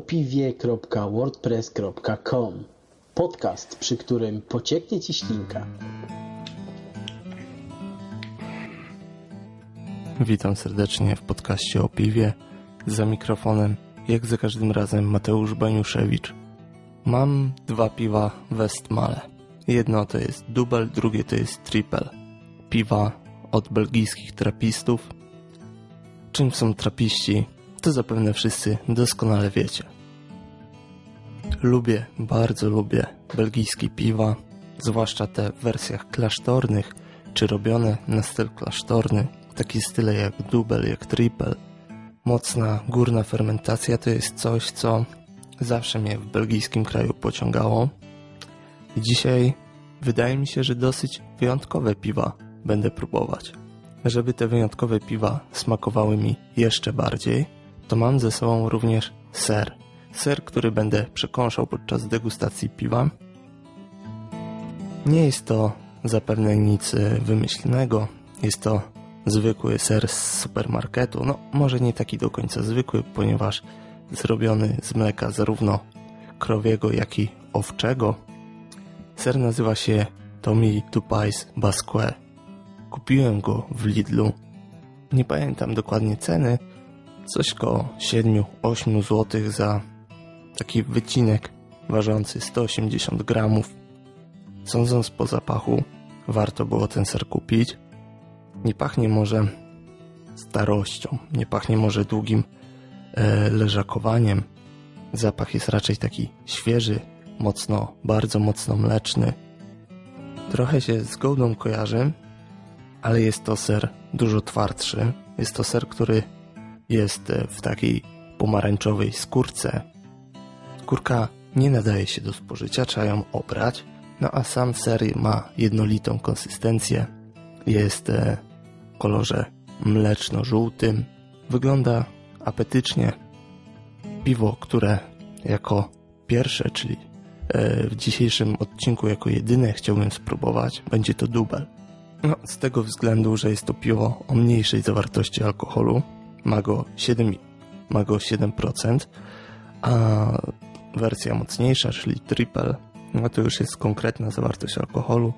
opiwie.wordpress.com Podcast, przy którym pocieknie Ci ślinka. Witam serdecznie w podcaście o piwie. Za mikrofonem, jak za każdym razem, Mateusz Baniuszewicz. Mam dwa piwa Westmale. Jedno to jest dubel, drugie to jest triple. Piwa od belgijskich trapistów. Czym są trapiści, to zapewne wszyscy doskonale wiecie. Lubię, bardzo lubię belgijskie piwa, zwłaszcza te w wersjach klasztornych, czy robione na styl klasztorny, takie style jak dubel, jak triple. Mocna górna fermentacja to jest coś, co zawsze mnie w belgijskim kraju pociągało. I dzisiaj wydaje mi się, że dosyć wyjątkowe piwa będę próbować. Żeby te wyjątkowe piwa smakowały mi jeszcze bardziej, to mam ze sobą również ser. Ser, który będę przekąszał podczas degustacji piwa. Nie jest to zapewne nic wymyślnego. Jest to zwykły ser z supermarketu. No, może nie taki do końca zwykły, ponieważ zrobiony z mleka zarówno krowiego, jak i owczego. Ser nazywa się Tommy Tupais Basque. Kupiłem go w Lidlu. Nie pamiętam dokładnie ceny. Coś koło 7-8 zł za taki wycinek ważący 180 gramów. Sądząc po zapachu, warto było ten ser kupić. Nie pachnie może starością, nie pachnie może długim e, leżakowaniem. Zapach jest raczej taki świeży, mocno, bardzo mocno mleczny. Trochę się z gołdą kojarzy, ale jest to ser dużo twardszy. Jest to ser, który jest w takiej pomarańczowej skórce. Skórka nie nadaje się do spożycia, trzeba ją obrać. No a sam ser ma jednolitą konsystencję. Jest w kolorze mleczno-żółtym. Wygląda apetycznie. Piwo, które jako pierwsze, czyli w dzisiejszym odcinku jako jedyne chciałbym spróbować, będzie to dubel. No, z tego względu, że jest to piwo o mniejszej zawartości alkoholu, ma go 7, ma go 7%, a wersja mocniejsza, czyli triple, no to już jest konkretna zawartość alkoholu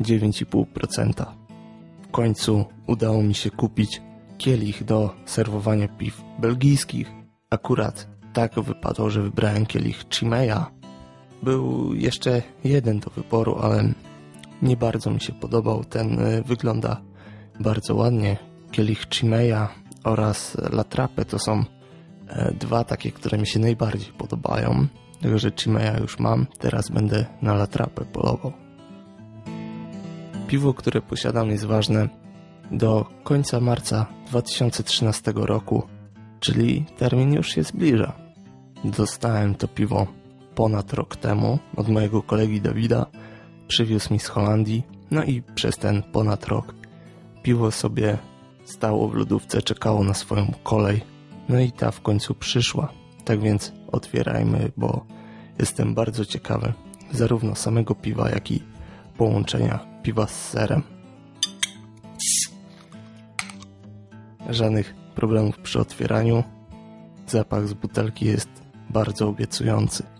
9,5%. W końcu udało mi się kupić kielich do serwowania piw belgijskich. Akurat tak wypadło, że wybrałem kielich Chimeya. Był jeszcze jeden do wyboru, ale nie bardzo mi się podobał. Ten wygląda bardzo ładnie. Kielich Chimeya oraz Latrape to są dwa takie, które mi się najbardziej podobają. Także Chimeya już mam, teraz będę na Latrapę polował. Piwo, które posiadam jest ważne do końca marca 2013 roku, czyli termin już się zbliża. Dostałem to piwo ponad rok temu od mojego kolegi Dawida, przywiózł mi z Holandii, no i przez ten ponad rok piwo sobie stało w lodówce, czekało na swoją kolej, no i ta w końcu przyszła. Tak więc otwierajmy, bo jestem bardzo ciekawy zarówno samego piwa, jak i połączenia piwa z serem. Żadnych problemów przy otwieraniu. Zapach z butelki jest bardzo obiecujący.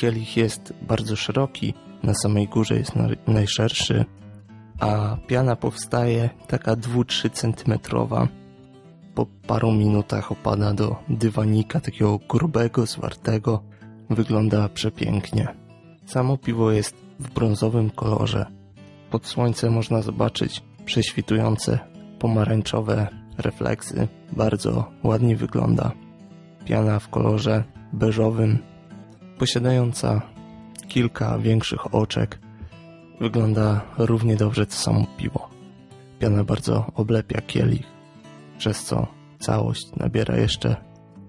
Kielich jest bardzo szeroki, na samej górze jest najszerszy, a piana powstaje taka 2-3 cm. Po paru minutach opada do dywanika takiego grubego, zwartego. Wygląda przepięknie. Samo piwo jest w brązowym kolorze. Pod słońcem można zobaczyć prześwitujące pomarańczowe refleksy. Bardzo ładnie wygląda. Piana w kolorze beżowym, posiadająca kilka większych oczek, wygląda równie dobrze co samo piwo. Piana bardzo oblepia kielich, przez co całość nabiera jeszcze,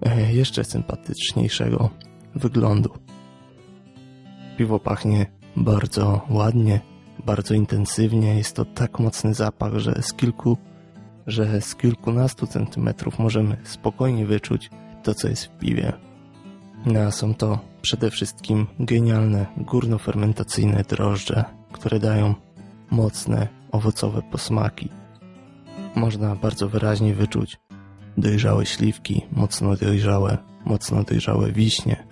e, jeszcze sympatyczniejszego wyglądu. Piwo pachnie bardzo ładnie, bardzo intensywnie. Jest to tak mocny zapach, że z kilku, że z kilkunastu centymetrów możemy spokojnie wyczuć to, co jest w piwie. No, a są to przede wszystkim genialne górnofermentacyjne drożdże, które dają mocne, owocowe posmaki. Można bardzo wyraźnie wyczuć dojrzałe śliwki, mocno dojrzałe, mocno dojrzałe wiśnie.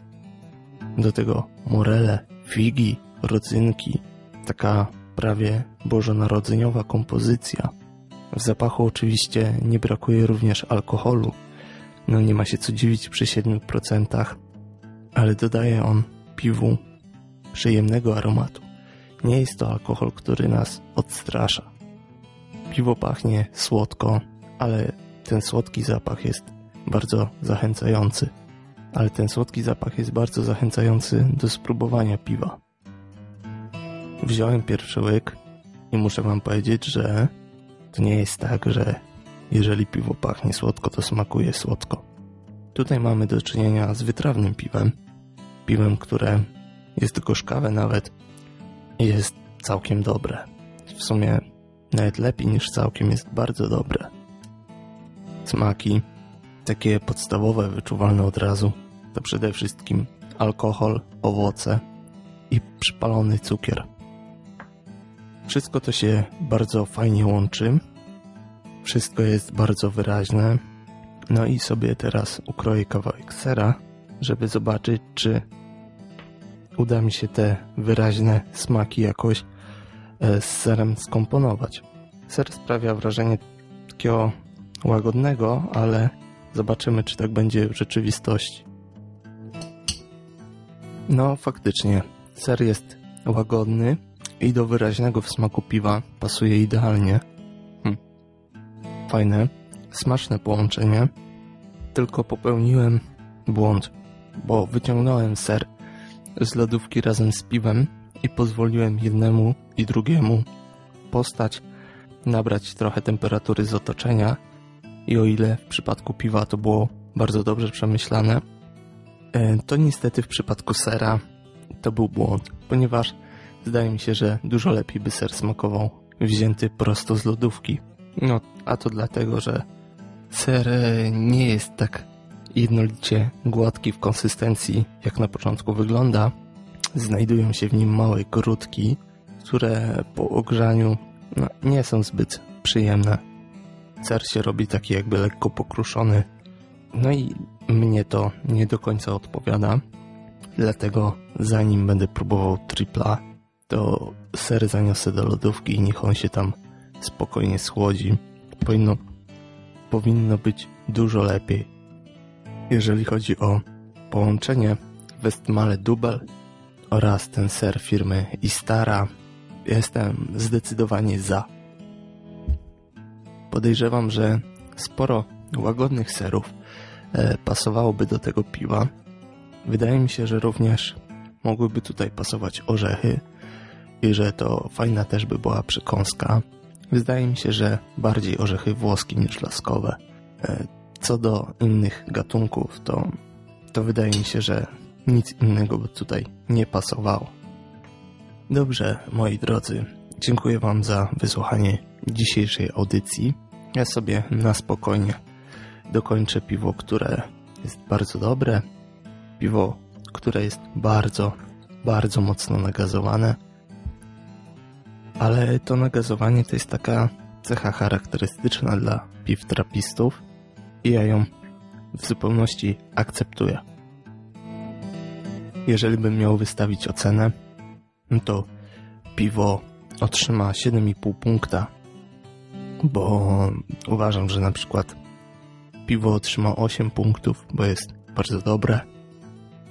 Do tego morele, figi, rodzynki, taka prawie bożonarodzeniowa kompozycja. W zapachu oczywiście nie brakuje również alkoholu. No nie ma się co dziwić przy 7%, ale dodaje on piwu przyjemnego aromatu. Nie jest to alkohol, który nas odstrasza. Piwo pachnie słodko, ale ten słodki zapach jest bardzo zachęcający. Ale ten słodki zapach jest bardzo zachęcający do spróbowania piwa. Wziąłem pierwszy łyk i muszę wam powiedzieć, że to nie jest tak, że jeżeli piwo pachnie słodko, to smakuje słodko. Tutaj mamy do czynienia z wytrawnym piwem. Piwem, które jest gorzkawe nawet i jest całkiem dobre. W sumie nawet lepiej niż całkiem jest bardzo dobre. Smaki, takie podstawowe, wyczuwalne od razu, to przede wszystkim alkohol, owoce i przypalony cukier. Wszystko to się bardzo fajnie łączy. Wszystko jest bardzo wyraźne. No i sobie teraz ukroję kawałek sera, żeby zobaczyć, czy uda mi się te wyraźne smaki jakoś e, z serem skomponować. Ser sprawia wrażenie takiego łagodnego, ale zobaczymy, czy tak będzie w rzeczywistości. No, faktycznie, ser jest łagodny i do wyraźnego w smaku piwa pasuje idealnie. Hm. Fajne, smaczne połączenie. Tylko popełniłem błąd, bo wyciągnąłem ser z lodówki razem z piwem i pozwoliłem jednemu i drugiemu postać, nabrać trochę temperatury z otoczenia i o ile w przypadku piwa to było bardzo dobrze przemyślane, e, to niestety w przypadku sera to był błąd, ponieważ zdaje mi się, że dużo lepiej by ser smakował wzięty prosto z lodówki. No, a to dlatego, że ser e, nie jest tak jednolicie gładki w konsystencji, jak na początku wygląda. Znajdują się w nim małe grudki, które po ogrzaniu no, nie są zbyt przyjemne. Ser się robi taki jakby lekko pokruszony. No i mnie to nie do końca odpowiada. Dlatego zanim będę próbował tripla, to ser zaniosę do lodówki i niech on się tam spokojnie schłodzi. Powinno, powinno być dużo lepiej. Jeżeli chodzi o połączenie Westmale Dubel oraz ten ser firmy Istara, jestem zdecydowanie za. Podejrzewam, że sporo łagodnych serów e, pasowałoby do tego piwa. Wydaje mi się, że również mogłyby tutaj pasować orzechy i że to fajna też by była przekąska. Wydaje mi się, że bardziej orzechy włoskie niż laskowe. E, co do innych gatunków, to, to wydaje mi się, że nic innego by tutaj nie pasowało. Dobrze, moi drodzy, dziękuję Wam za wysłuchanie dzisiejszej audycji. Ja sobie na spokojnie dokończę piwo, które jest bardzo dobre. Piwo, które jest bardzo, bardzo mocno nagazowane. Ale to nagazowanie to jest taka cecha charakterystyczna dla piw trapistów i ja ją w zupełności akceptuję. Jeżeli bym miał wystawić ocenę, to piwo otrzyma 7,5 punkta, bo uważam, że na przykład piwo otrzyma 8 punktów, bo jest bardzo dobre.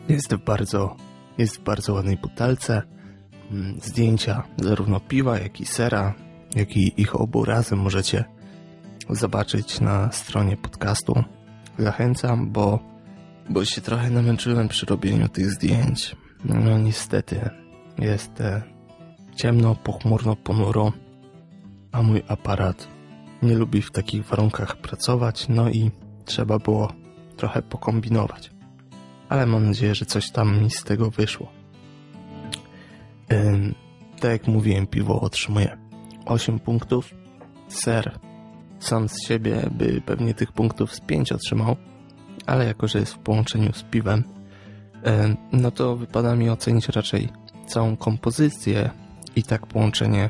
Jest w bardzo, jest w bardzo ładnej butelce. Mm, zdjęcia zarówno piwa, jak i sera, jak i ich obu razem możecie zobaczyć na stronie podcastu. Zachęcam, bo, bo się trochę namęczyłem przy robieniu tych zdjęć. No niestety jest e, ciemno, pochmurno, ponuro, a mój aparat nie lubi w takich warunkach pracować, no i trzeba było trochę pokombinować. Ale mam nadzieję, że coś tam mi z tego wyszło. Tak jak mówiłem, piwo otrzymuje 8 punktów. Ser sam z siebie by pewnie tych punktów z 5 otrzymał, ale jako, że jest w połączeniu z piwem, no to wypada mi ocenić raczej całą kompozycję i tak połączenie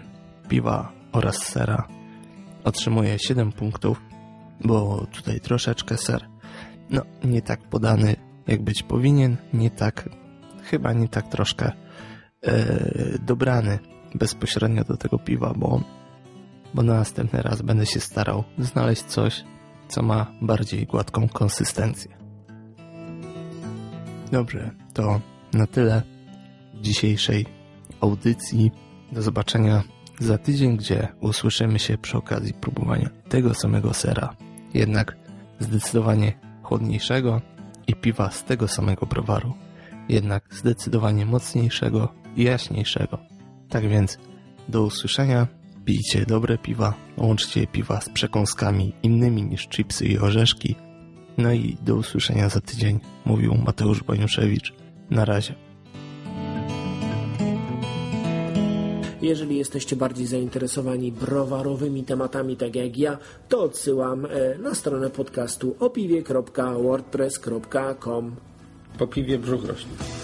piwa oraz sera otrzymuje 7 punktów, bo tutaj troszeczkę ser, no nie tak podany jak być powinien, nie tak, chyba nie tak troszkę dobrany bezpośrednio do tego piwa, bo, bo na następny raz będę się starał znaleźć coś, co ma bardziej gładką konsystencję. Dobrze, to na tyle dzisiejszej audycji. Do zobaczenia za tydzień, gdzie usłyszymy się przy okazji próbowania tego samego sera, jednak zdecydowanie chłodniejszego i piwa z tego samego browaru, jednak zdecydowanie mocniejszego i jaśniejszego. Tak więc do usłyszenia, pijcie dobre piwa, łączcie piwa z przekąskami innymi niż chipsy i orzeszki. No i do usłyszenia za tydzień, mówił Mateusz Baniuszewicz. Na razie. Jeżeli jesteście bardziej zainteresowani browarowymi tematami, tak jak ja, to odsyłam e, na stronę podcastu opiwie.wordpress.com. Po piwie brzuch rośnie.